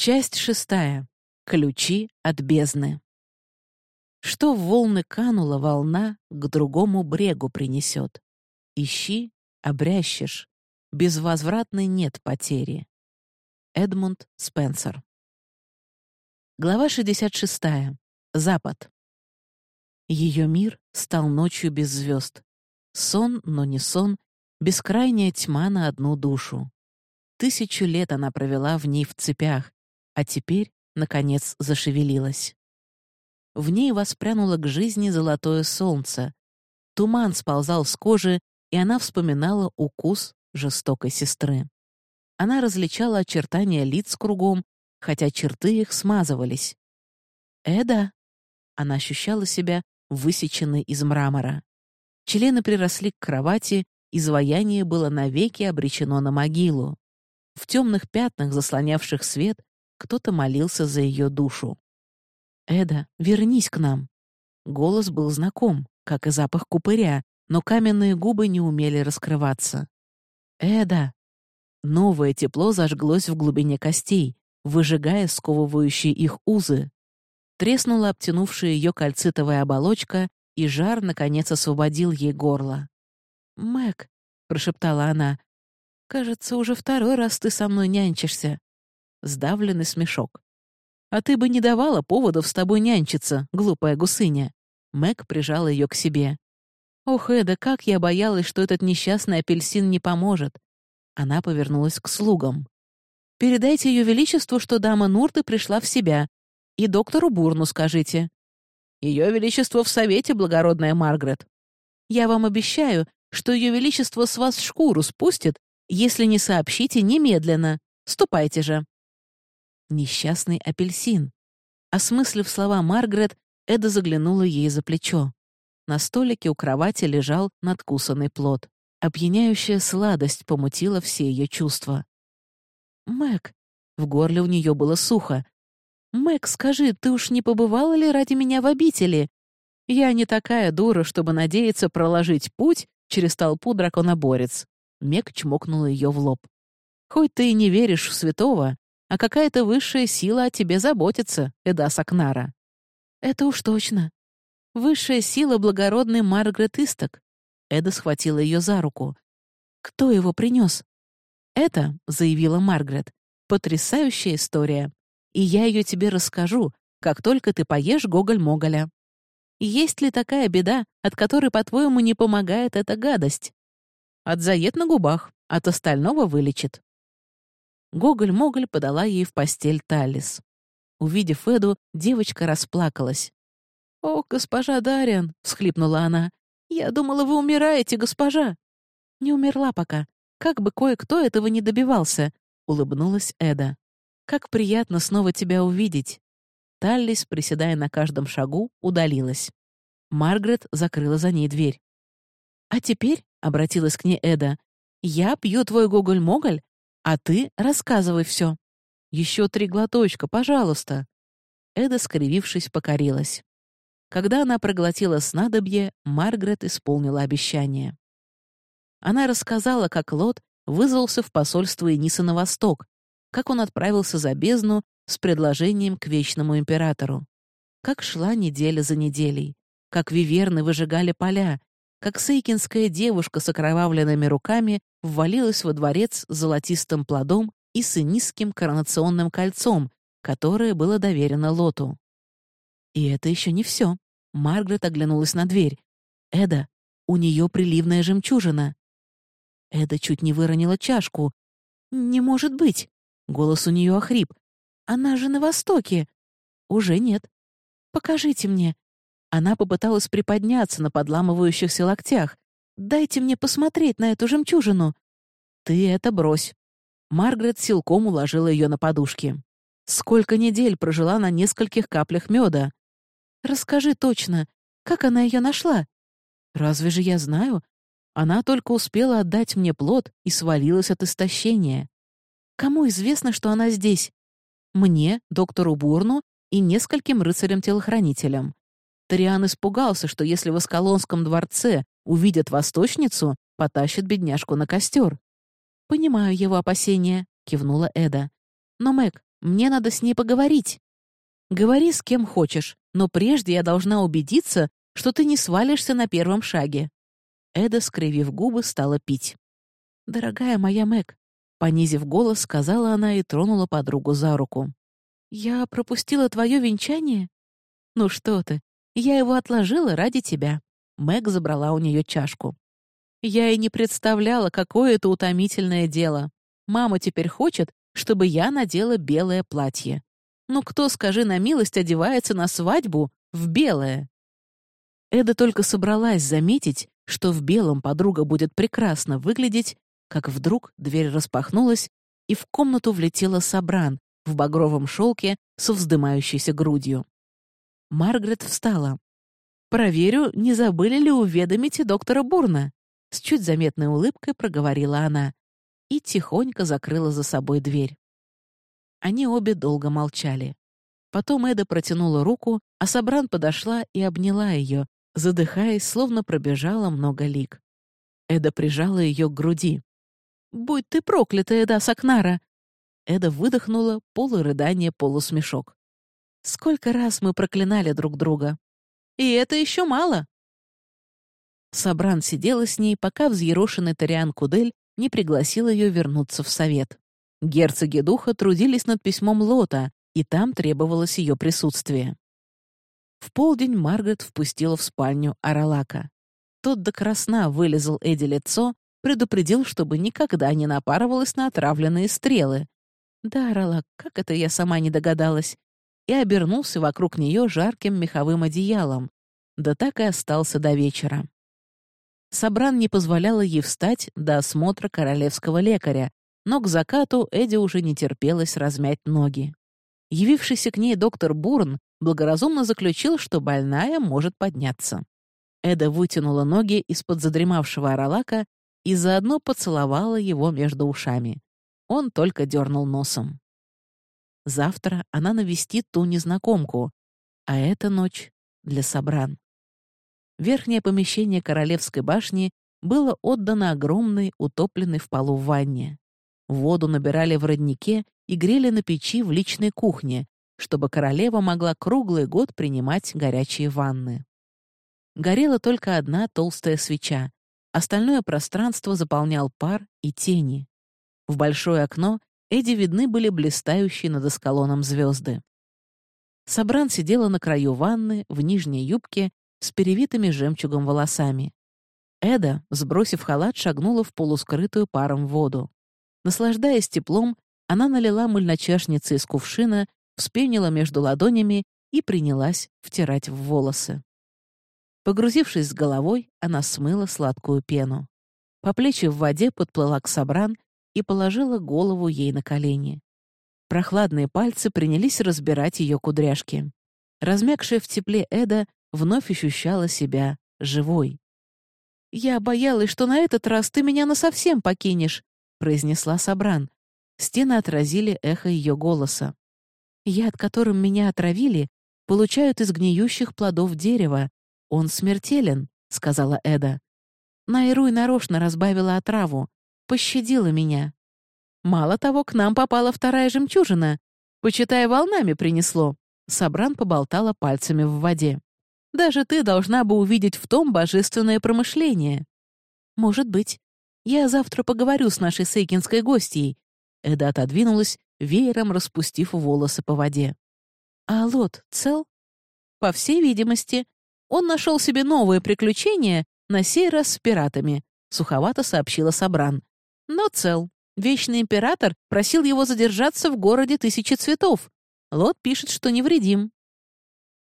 Часть шестая. Ключи от бездны. Что в волны канула волна, к другому брегу принесет. Ищи, обрящешь, безвозвратной нет потери. Эдмунд Спенсер. Глава 66. Запад. Ее мир стал ночью без звезд. Сон, но не сон, бескрайняя тьма на одну душу. Тысячу лет она провела в ней в цепях, а теперь, наконец, зашевелилась. В ней воспрянуло к жизни золотое солнце. Туман сползал с кожи, и она вспоминала укус жестокой сестры. Она различала очертания лиц кругом, хотя черты их смазывались. «Эда?» Она ощущала себя высеченной из мрамора. Члены приросли к кровати, изваяние было навеки обречено на могилу. В темных пятнах, заслонявших свет, кто-то молился за ее душу. «Эда, вернись к нам!» Голос был знаком, как и запах купыря, но каменные губы не умели раскрываться. «Эда!» Новое тепло зажглось в глубине костей, выжигая сковывающие их узы. Треснула обтянувшая ее кальцитовая оболочка, и жар, наконец, освободил ей горло. «Мэг», — прошептала она, — «кажется, уже второй раз ты со мной нянчишься сдавленный смешок. «А ты бы не давала поводов с тобой нянчиться, глупая гусыня!» Мэг прижала ее к себе. «Ох, Эда, как я боялась, что этот несчастный апельсин не поможет!» Она повернулась к слугам. «Передайте ее величеству, что дама Нурты пришла в себя. И доктору Бурну скажите». «Ее величество в совете, благородная Маргарет». «Я вам обещаю, что ее величество с вас шкуру спустит, если не сообщите немедленно. Ступайте же». Несчастный апельсин. Осмыслив слова Маргарет, Эда заглянула ей за плечо. На столике у кровати лежал надкусанный плод. Опьяняющая сладость помутила все ее чувства. «Мэг», — в горле у нее было сухо, «Мэг, скажи, ты уж не побывала ли ради меня в обители? Я не такая дура, чтобы надеяться проложить путь через толпу драконоборец». Мэг чмокнула ее в лоб. «Хоть ты и не веришь в святого, а какая-то высшая сила о тебе заботится, Эда Сакнара». «Это уж точно. Высшая сила благородный Маргарет Исток». Эда схватила ее за руку. «Кто его принес?» «Это», — заявила Маргарет, — «потрясающая история. И я ее тебе расскажу, как только ты поешь Гоголь-Моголя. Есть ли такая беда, от которой, по-твоему, не помогает эта гадость? От заед на губах, от остального вылечит. Гоголь-моголь подала ей в постель Талис. Увидев Эду, девочка расплакалась. «О, госпожа Дариан!» — всхлипнула она. «Я думала, вы умираете, госпожа!» «Не умерла пока. Как бы кое-кто этого не добивался!» — улыбнулась Эда. «Как приятно снова тебя увидеть!» Таллис, приседая на каждом шагу, удалилась. Маргарет закрыла за ней дверь. «А теперь», — обратилась к ней Эда, — «я пью твой гоголь-моголь, а ты рассказывай все. Еще три глоточка, пожалуйста». Эда, скривившись, покорилась. Когда она проглотила снадобье, Маргарет исполнила обещание. Она рассказала, как Лот вызвался в посольство Эниса на восток, как он отправился за бездну с предложением к Вечному Императору, как шла неделя за неделей, как виверны выжигали поля, как сейкинская девушка с окровавленными руками ввалилась во дворец с золотистым плодом и с низким коронационным кольцом, которое было доверено Лоту. И это еще не все. Маргарет оглянулась на дверь. «Эда, у нее приливная жемчужина». Эда чуть не выронила чашку. «Не может быть!» Голос у нее охрип. «Она же на востоке!» «Уже нет. Покажите мне. Она попыталась приподняться на подламывающихся локтях. «Дайте мне посмотреть на эту жемчужину!» «Ты это брось!» Маргарет силком уложила ее на подушки. Сколько недель прожила на нескольких каплях меда? Расскажи точно, как она ее нашла? Разве же я знаю? Она только успела отдать мне плод и свалилась от истощения. Кому известно, что она здесь? Мне, доктору Бурну и нескольким рыцарям-телохранителям. Ториан испугался, что если в Аскалонском дворце увидят восточницу, потащат бедняжку на костер. «Понимаю его опасения», — кивнула Эда. «Но, Мэг, Мне надо с ней поговорить. Говори с кем хочешь, но прежде я должна убедиться, что ты не свалишься на первом шаге». Эда, скривив губы, стала пить. «Дорогая моя Мэг», — понизив голос, сказала она и тронула подругу за руку. «Я пропустила твое венчание?» «Ну что ты, я его отложила ради тебя». Мэг забрала у нее чашку. «Я и не представляла, какое это утомительное дело. Мама теперь хочет, чтобы я надела белое платье. Ну кто, скажи на милость, одевается на свадьбу в белое?» Эда только собралась заметить, что в белом подруга будет прекрасно выглядеть, как вдруг дверь распахнулась, и в комнату влетела Сабран в багровом шелке со вздымающейся грудью. Маргарет встала. «Проверю, не забыли ли уведомить и доктора Бурна?» С чуть заметной улыбкой проговорила она и тихонько закрыла за собой дверь. Они обе долго молчали. Потом Эда протянула руку, а Сабран подошла и обняла ее, задыхаясь, словно пробежала много лик. Эда прижала ее к груди. «Будь ты проклята, Эда Сакнара!» Эда выдохнула полурыдание, полусмешок. «Сколько раз мы проклинали друг друга! И это еще мало!» Сабран сидела с ней, пока взъерошенный Ториан Кудель не пригласил ее вернуться в совет. Герцоги духа трудились над письмом Лота, и там требовалось ее присутствие. В полдень Маргарет впустила в спальню Аралака. Тот до красна вылезал Эдди лицо, предупредил, чтобы никогда не напарывалась на отравленные стрелы. Да, Аралак, как это я сама не догадалась. И обернулся вокруг нее жарким меховым одеялом. Да так и остался до вечера. Сабран не позволяла ей встать до осмотра королевского лекаря, но к закату Эдди уже не терпелось размять ноги. Явившийся к ней доктор Бурн благоразумно заключил, что больная может подняться. Эда вытянула ноги из-под задремавшего оралака и заодно поцеловала его между ушами. Он только дернул носом. Завтра она навестит ту незнакомку, а эта ночь для Сабран. Верхнее помещение королевской башни было отдано огромной, утопленной в полу ванне. Воду набирали в роднике и грели на печи в личной кухне, чтобы королева могла круглый год принимать горячие ванны. Горела только одна толстая свеча. Остальное пространство заполнял пар и тени. В большое окно Эдди видны были блистающие над эскалоном звезды. Сабран сидела на краю ванны, в нижней юбке, с перевитыми жемчугом волосами. Эда, сбросив халат, шагнула в полускрытую паром воду. Наслаждаясь теплом, она налила мыльночашницы из кувшина, вспенила между ладонями и принялась втирать в волосы. Погрузившись с головой, она смыла сладкую пену. По плечи в воде подплыла к Сабран и положила голову ей на колени. Прохладные пальцы принялись разбирать ее кудряшки. Размягшая в тепле Эда вновь ощущала себя живой. «Я боялась, что на этот раз ты меня насовсем покинешь», — произнесла Сабран. Стены отразили эхо ее голоса. «Яд, которым меня отравили, получают из гниющих плодов дерева. Он смертелен», — сказала Эда. Найруй нарочно разбавила отраву, пощадила меня. Мало того, к нам попала вторая жемчужина. Почитай, волнами принесло. Сабран поболтала пальцами в воде. Даже ты должна бы увидеть в том божественное промышление. Может быть. Я завтра поговорю с нашей сейкинской гостьей». Эда отодвинулась, веером распустив волосы по воде. «А Лот цел?» «По всей видимости. Он нашел себе новые приключения, на сей раз с пиратами», — суховато сообщила Сабран. «Но цел. Вечный император просил его задержаться в городе Тысячи Цветов. Лот пишет, что невредим».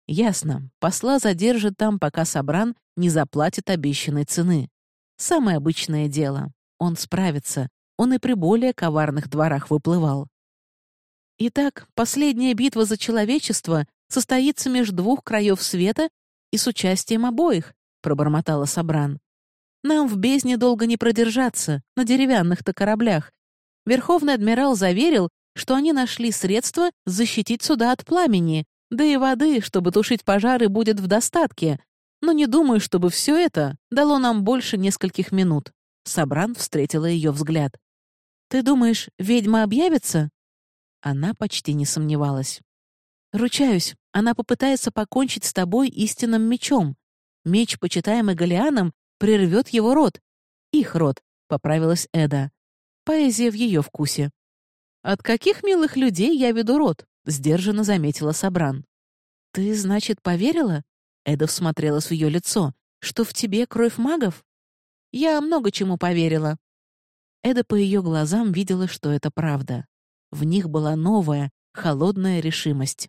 «Ясно. Посла задержат там, пока Сабран не заплатит обещанной цены. Самое обычное дело. Он справится. Он и при более коварных дворах выплывал. Итак, последняя битва за человечество состоится между двух краев света и с участием обоих, пробормотала Сабран. Нам в бездне долго не продержаться, на деревянных-то кораблях. Верховный адмирал заверил, что они нашли средства защитить суда от пламени, да и воды, чтобы тушить пожары, будет в достатке, но не думаю, чтобы все это дало нам больше нескольких минут». Сабран встретила ее взгляд. «Ты думаешь, ведьма объявится?» Она почти не сомневалась. «Ручаюсь, она попытается покончить с тобой истинным мечом. Меч, почитаемый Голианом, прервет его рот. Их рот», — поправилась Эда. Поэзия в ее вкусе. «От каких милых людей я веду рот?» — сдержанно заметила Сабран. «Ты, значит, поверила?» Эда всмотрелась в ее лицо. «Что в тебе кровь магов?» «Я много чему поверила». Эда по ее глазам видела, что это правда. В них была новая, холодная решимость.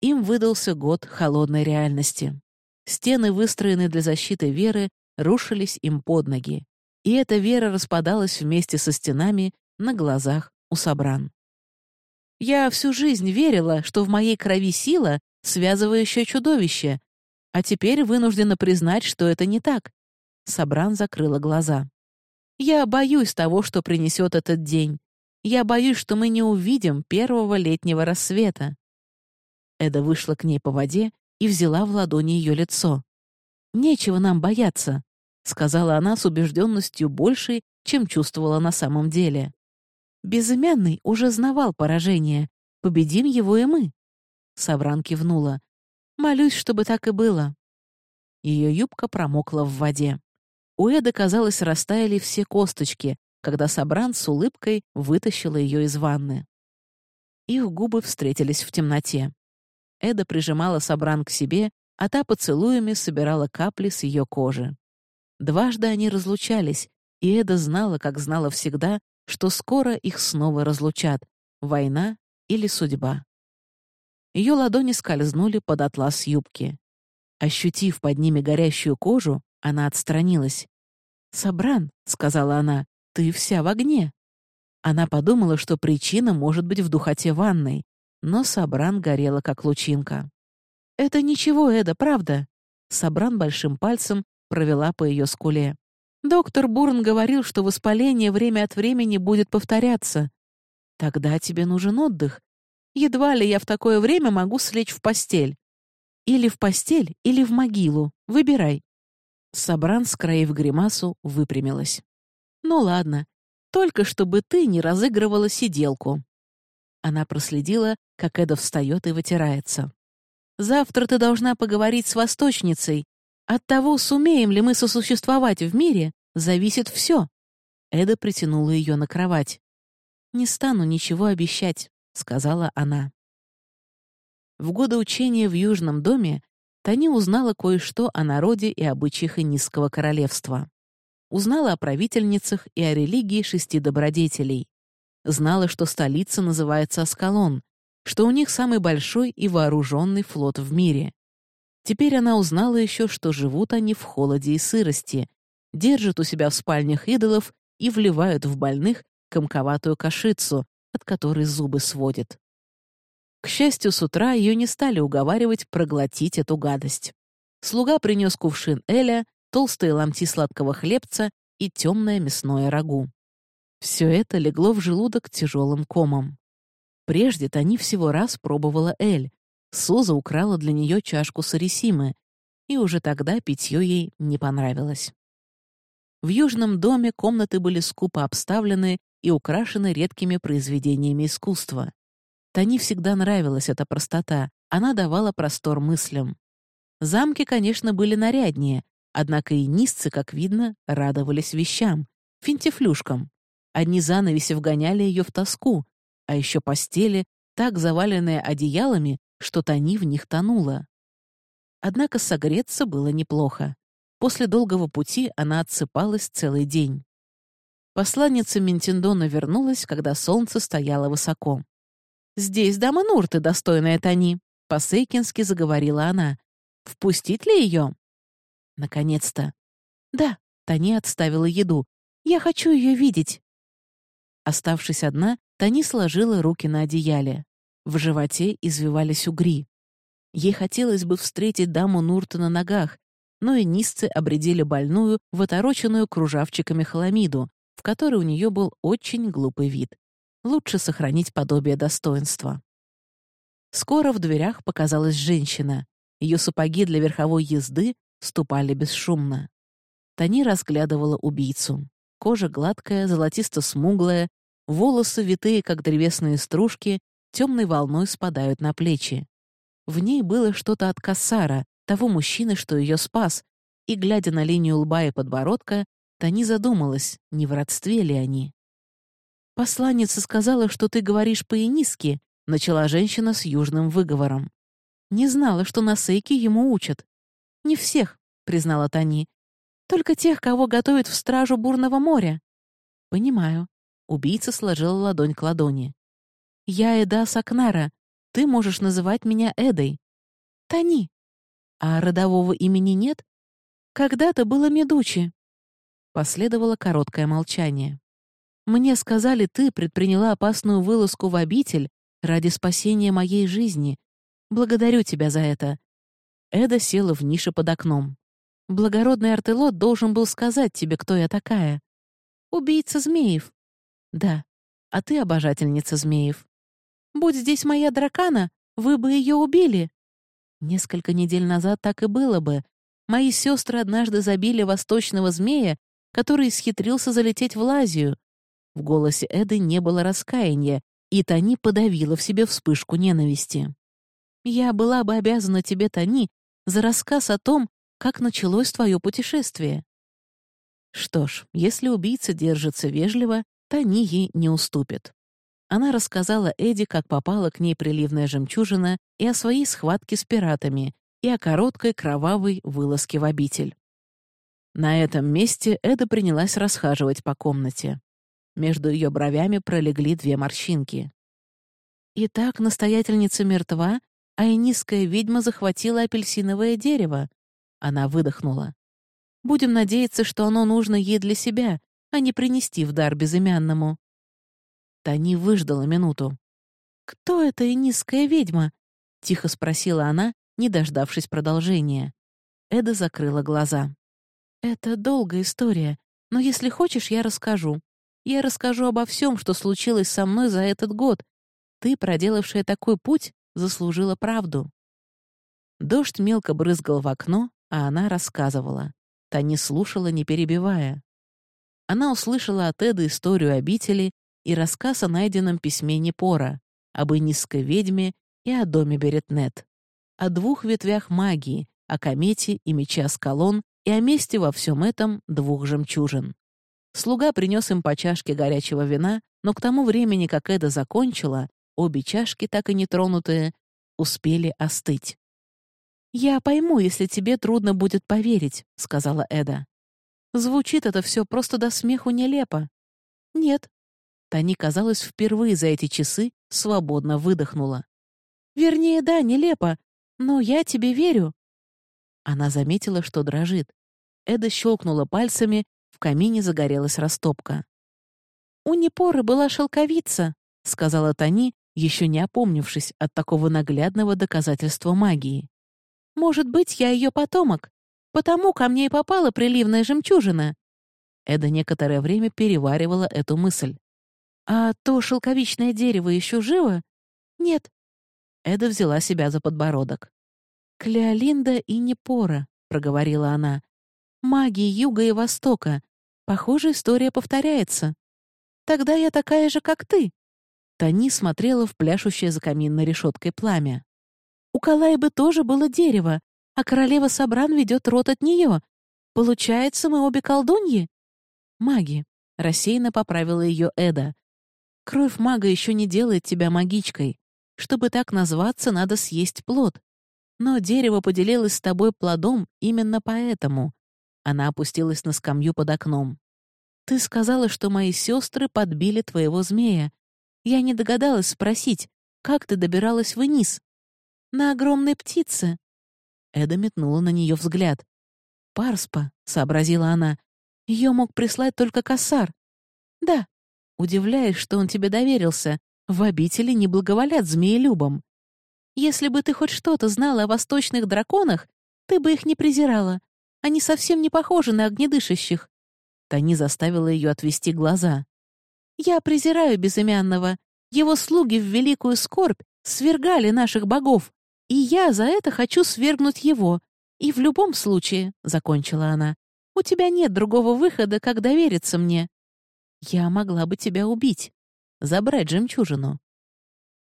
Им выдался год холодной реальности. Стены, выстроенные для защиты веры, рушились им под ноги. И эта вера распадалась вместе со стенами на глазах у Собран. «Я всю жизнь верила, что в моей крови сила, связывающая чудовище, а теперь вынуждена признать, что это не так». Собран закрыла глаза. «Я боюсь того, что принесет этот день. Я боюсь, что мы не увидим первого летнего рассвета. Эда вышла к ней по воде и взяла в ладони ее лицо. «Нечего нам бояться», — сказала она с убежденностью большей, чем чувствовала на самом деле. «Безымянный уже знавал поражение. Победим его и мы». Савран кивнула. «Молюсь, чтобы так и было». Ее юбка промокла в воде. У Эды, казалось, растаяли все косточки, когда Сабран с улыбкой вытащила ее из ванны. Их губы встретились в темноте. Эда прижимала Сабран к себе, а та поцелуями собирала капли с ее кожи. Дважды они разлучались, и Эда знала, как знала всегда, что скоро их снова разлучат — война или судьба. Ее ладони скользнули под атлас юбки. Ощутив под ними горящую кожу, она отстранилась. «Сабран», — сказала она, — «ты вся в огне». Она подумала, что причина может быть в духоте ванной, но Сабран горела, как лучинка. «Это ничего, Эда, правда?» Сабран большим пальцем провела по ее скуле. «Доктор Бурн говорил, что воспаление время от времени будет повторяться. Тогда тебе нужен отдых. Едва ли я в такое время могу слечь в постель. Или в постель, или в могилу. Выбирай». Сабран, скроив гримасу, выпрямилась. «Ну ладно, только чтобы ты не разыгрывала сиделку». Она проследила, как Эда встает и вытирается. «Завтра ты должна поговорить с восточницей. От того, сумеем ли мы сосуществовать в мире, зависит все». Эда притянула ее на кровать. «Не стану ничего обещать», — сказала она. В годы учения в Южном доме Тани узнала кое-что о народе и обычаях Инисского королевства. Узнала о правительницах и о религии шести добродетелей. Знала, что столица называется Аскалон, что у них самый большой и вооруженный флот в мире. Теперь она узнала еще, что живут они в холоде и сырости, держат у себя в спальнях идолов и вливают в больных комковатую кашицу, от которой зубы сводят. К счастью, с утра ее не стали уговаривать проглотить эту гадость. Слуга принес кувшин Эля, толстые ломти сладкого хлебца и темное мясное рагу. Все это легло в желудок тяжелым комом. Прежде Тони всего раз пробовала Эль. Суза украла для нее чашку сарисимы, и уже тогда питье ей не понравилось. В южном доме комнаты были скупо обставлены и украшены редкими произведениями искусства. Тони всегда нравилась эта простота, она давала простор мыслям. Замки, конечно, были наряднее, однако и низцы, как видно, радовались вещам, финтифлюшкам. Одни занавеси вгоняли ее в тоску, а еще постели, так заваленные одеялами, что Тони в них тонула. Однако согреться было неплохо. После долгого пути она отсыпалась целый день. Посланница Ментендона вернулась, когда солнце стояло высоко. «Здесь дама Нурты, достойная Тони», — по-сейкински заговорила она. «Впустить ли ее?» «Наконец-то». «Да», — Тони отставила еду. «Я хочу ее видеть». Оставшись одна, Тони сложила руки на одеяле. В животе извивались угри. Ей хотелось бы встретить даму Нурта на ногах, но и низцы обредили больную в кружавчиками хламиду, в которой у нее был очень глупый вид. Лучше сохранить подобие достоинства. Скоро в дверях показалась женщина. Ее сапоги для верховой езды ступали бесшумно. Тони разглядывала убийцу. Кожа гладкая, золотисто-смуглая, Волосы, витые, как древесные стружки, темной волной спадают на плечи. В ней было что-то от Кассара, того мужчины, что ее спас, и, глядя на линию лба и подбородка, Тани задумалась, не в родстве ли они. «Посланница сказала, что ты говоришь по-иниски», — начала женщина с южным выговором. «Не знала, что на сейке ему учат». «Не всех», — признала Тани. «Только тех, кого готовят в стражу бурного моря». «Понимаю». Убийца сложила ладонь к ладони. «Я Эда Сакнара. Ты можешь называть меня Эдой». «Тани». «А родового имени нет?» «Когда-то было Медучи». Последовало короткое молчание. «Мне сказали, ты предприняла опасную вылазку в обитель ради спасения моей жизни. Благодарю тебя за это». Эда села в нише под окном. «Благородный Артелот должен был сказать тебе, кто я такая. Убийца змеев». «Да, а ты обожательница змеев. Будь здесь моя дракана, вы бы ее убили». Несколько недель назад так и было бы. Мои сестры однажды забили восточного змея который схитрился залететь в Лазию. В голосе Эды не было раскаяния, и Тони подавила в себе вспышку ненависти. «Я была бы обязана тебе, Тони, за рассказ о том, как началось твое путешествие». Что ж, если убийца держится вежливо, Тони ей не уступит. Она рассказала Эдди, как попала к ней приливная жемчужина, и о своей схватке с пиратами, и о короткой кровавой вылазке в обитель. На этом месте Эда принялась расхаживать по комнате. Между ее бровями пролегли две морщинки. Итак, настоятельница мертва, а иниская ведьма захватила апельсиновое дерево. Она выдохнула. Будем надеяться, что оно нужно ей для себя, а не принести в дар безымянному. Тани выждала минуту. «Кто эта иниская ведьма?» — тихо спросила она, не дождавшись продолжения. Эда закрыла глаза. «Это долгая история, но если хочешь, я расскажу. Я расскажу обо всем, что случилось со мной за этот год. Ты, проделавшая такой путь, заслужила правду». Дождь мелко брызгал в окно, а она рассказывала. Та не слушала, не перебивая. Она услышала от Эды историю обители и рассказ о найденном письме Непора, об инисской ведьме и о доме Беретнет, о двух ветвях магии, о комете и меча Скалон, и о месте во всем этом двух жемчужин. Слуга принес им по чашке горячего вина, но к тому времени, как Эда закончила, обе чашки, так и не тронутые, успели остыть. «Я пойму, если тебе трудно будет поверить», — сказала Эда. «Звучит это все просто до смеху нелепо». «Нет». Тани, казалось, впервые за эти часы свободно выдохнула. «Вернее, да, нелепо, но я тебе верю. Она заметила, что дрожит. Эда щелкнула пальцами, в камине загорелась растопка. «У Непоры была шелковица», — сказала Тони, еще не опомнившись от такого наглядного доказательства магии. «Может быть, я ее потомок. Потому ко мне и попала приливная жемчужина». Эда некоторое время переваривала эту мысль. «А то шелковичное дерево еще живо?» «Нет». Эда взяла себя за подбородок. «Клеолинда и Непора», — проговорила она. «Магии Юга и Востока. Похоже, история повторяется. Тогда я такая же, как ты». Тони смотрела в пляшущее за каминной решеткой пламя. «У Калайбы тоже было дерево, а королева Сабран ведет рот от нее. Получается, мы обе колдуньи?» «Маги», — рассеянно поправила ее Эда. «Кровь мага еще не делает тебя магичкой. Чтобы так назваться, надо съесть плод. Но дерево поделилось с тобой плодом именно поэтому. Она опустилась на скамью под окном. Ты сказала, что мои сестры подбили твоего змея. Я не догадалась спросить, как ты добиралась вниз? На огромной птице. Эда метнула на нее взгляд. «Парспа», — сообразила она. Ее мог прислать только косар. «Да». Удивляюсь, что он тебе доверился. В обители не благоволят змеелюбам. Если бы ты хоть что-то знала о восточных драконах, ты бы их не презирала. Они совсем не похожи на огнедышащих». Тани заставила ее отвести глаза. «Я презираю безымянного. Его слуги в великую скорбь свергали наших богов, и я за это хочу свергнуть его. И в любом случае, — закончила она, — у тебя нет другого выхода, как довериться мне. Я могла бы тебя убить. забрать жемчужину.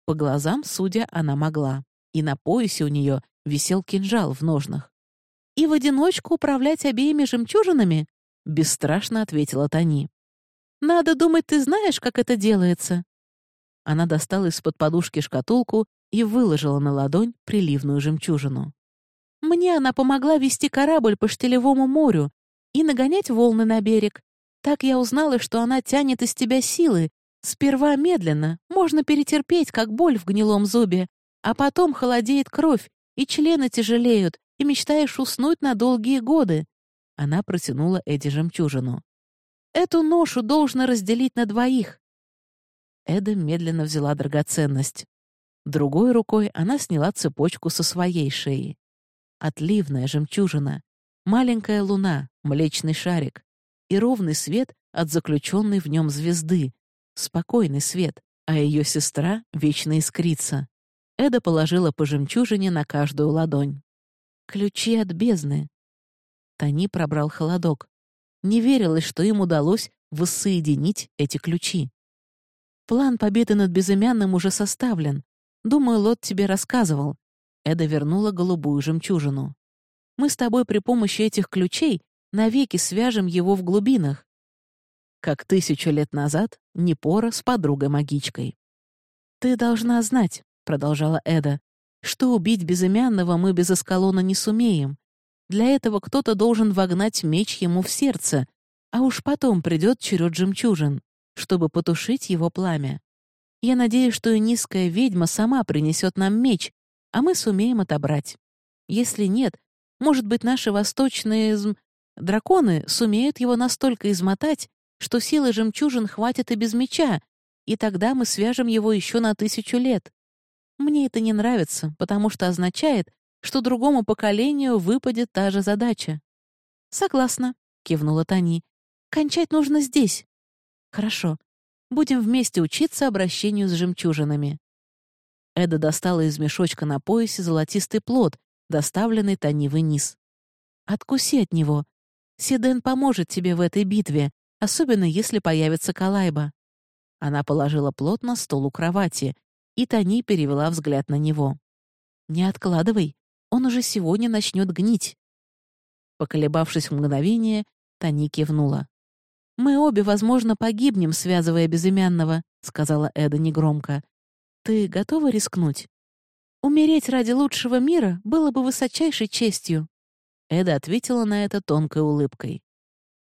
По глазам, судя, она могла, и на поясе у нее висел кинжал в ножнах. «И в одиночку управлять обеими жемчужинами?» — бесстрашно ответила Тони. «Надо думать, ты знаешь, как это делается». Она достала из-под подушки шкатулку и выложила на ладонь приливную жемчужину. «Мне она помогла вести корабль по штилевому морю и нагонять волны на берег. Так я узнала, что она тянет из тебя силы. Сперва медленно, можно перетерпеть, как боль в гнилом зубе, а потом холодеет кровь, и члены тяжелеют, и мечтаешь уснуть на долгие годы. Она протянула Эдди жемчужину. Эту ношу должно разделить на двоих. Эда медленно взяла драгоценность. Другой рукой она сняла цепочку со своей шеи. Отливная жемчужина, маленькая луна, млечный шарик и ровный свет от заключенной в нем звезды, спокойный свет, а ее сестра вечно искрится. Эда положила по жемчужине на каждую ладонь. Ключи от бездны. Тони пробрал холодок. Не верилось, что им удалось воссоединить эти ключи. План победы над безымянным уже составлен. Думаю, Лот тебе рассказывал. Эда вернула голубую жемчужину. Мы с тобой при помощи этих ключей навеки свяжем его в глубинах. Как тысячу лет назад Непора с подругой-магичкой. «Ты должна знать», — продолжала Эда, что убить безымянного мы без эскалона не сумеем. Для этого кто-то должен вогнать меч ему в сердце, а уж потом придет черед жемчужин, чтобы потушить его пламя. Я надеюсь, что и низкая ведьма сама принесет нам меч, а мы сумеем отобрать. Если нет, может быть, наши восточные драконы сумеют его настолько измотать, что силы жемчужин хватит и без меча, и тогда мы свяжем его еще на тысячу лет. Мне это не нравится, потому что означает, что другому поколению выпадет та же задача. «Согласна», — кивнула Тани. «Кончать нужно здесь». «Хорошо. Будем вместе учиться обращению с жемчужинами». Эда достала из мешочка на поясе золотистый плод, доставленный Тани вниз. «Откуси от него. Седен поможет тебе в этой битве, особенно если появится Калайба». Она положила плод на стол у кровати, и Тони перевела взгляд на него. «Не откладывай, он уже сегодня начнет гнить». Поколебавшись в мгновение, Тони кивнула. «Мы обе, возможно, погибнем, связывая безымянного», — сказала Эда негромко. «Ты готова рискнуть? Умереть ради лучшего мира было бы высочайшей честью». Эда ответила на это тонкой улыбкой.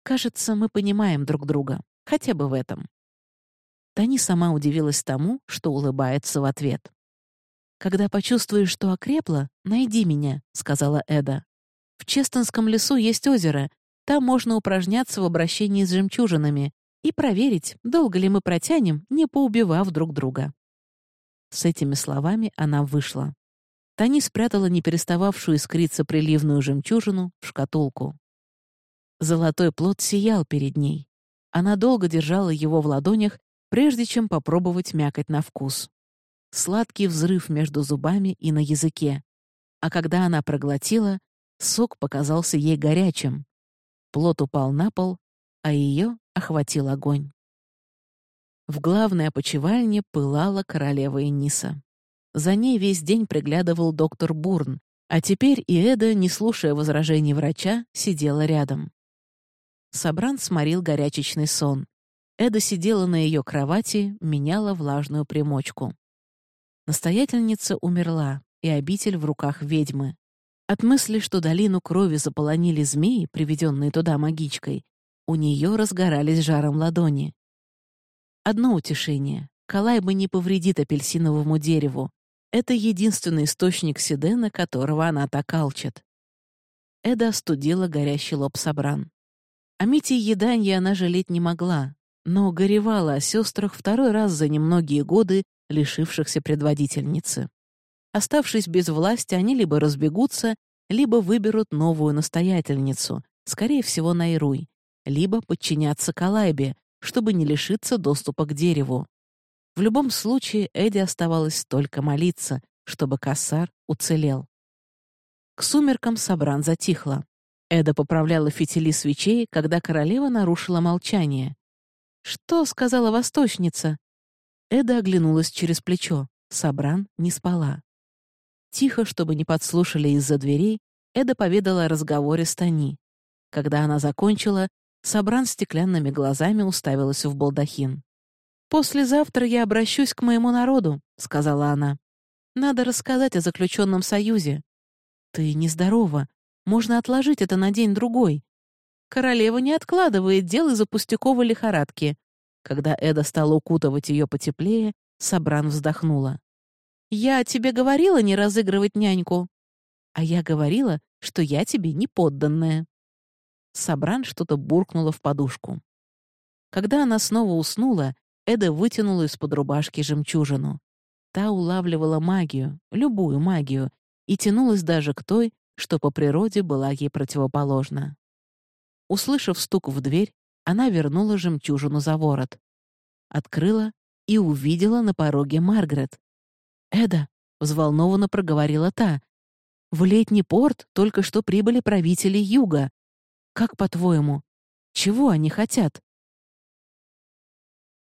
«Кажется, мы понимаем друг друга, хотя бы в этом». Тани сама удивилась тому, что улыбается в ответ. «Когда почувствуешь, что окрепла, найди меня», — сказала Эда. «В Честонском лесу есть озеро. Там можно упражняться в обращении с жемчужинами и проверить, долго ли мы протянем, не поубивав друг друга». С этими словами она вышла. Тани спрятала не перестававшую искриться приливную жемчужину в шкатулку. Золотой плод сиял перед ней. Она долго держала его в ладонях прежде чем попробовать мякоть на вкус. Сладкий взрыв между зубами и на языке. А когда она проглотила, сок показался ей горячим. Плод упал на пол, а ее охватил огонь. В главной опочивальне пылала королева Эниса. За ней весь день приглядывал доктор Бурн, а теперь и Эда, не слушая возражений врача, сидела рядом. Собран сморил горячечный сон. Эда сидела на ее кровати, меняла влажную примочку. Настоятельница умерла, и обитель в руках ведьмы. От мысли, что долину крови заполонили змеи, приведенные туда магичкой, у нее разгорались жаром ладони. Одно утешение — Калайба не повредит апельсиновому дереву. Это единственный источник седена, которого она так алчит. Эда остудила горящий лоб Собран. О Мите еданье она жалеть не могла, но горевала о сестрах второй раз за немногие годы, лишившихся предводительницы. Оставшись без власти, они либо разбегутся, либо выберут новую настоятельницу, скорее всего, Найруй, либо подчинятся Калайбе, чтобы не лишиться доступа к дереву. В любом случае, Эдди оставалось только молиться, чтобы Кассар уцелел. К сумеркам Сабран затихла. Эда поправляла фитили свечей, когда королева нарушила молчание. «Что?» — сказала восточница. Эда оглянулась через плечо. Сабран не спала. Тихо, чтобы не подслушали из-за дверей, Эда поведала о разговоре с Тони. Когда она закончила, Сабран стеклянными глазами уставилась в балдахин. «Послезавтра я обращусь к моему народу», — сказала она. «Надо рассказать о заключенном союзе. Ты нездорова. Можно отложить это на день-другой. Королева не откладывает дел из-за пустяковой лихорадки. Когда Эда стала укутывать ее потеплее, Сабран вздохнула. «Я тебе говорила не разыгрывать няньку?» «А я говорила, что я тебе не подданная». Сабран что-то буркнула в подушку. Когда она снова уснула, Эда вытянула из-под рубашки жемчужину. Та улавливала магию, любую магию, и тянулась даже к той, что по природе была ей противоположна. Услышав стук в дверь, она вернула жемчужину за ворот. Открыла и увидела на пороге Маргарет. «Эда», — взволнованно проговорила та, — «в летний порт только что прибыли правители Юга. Как, по-твоему, чего они хотят?»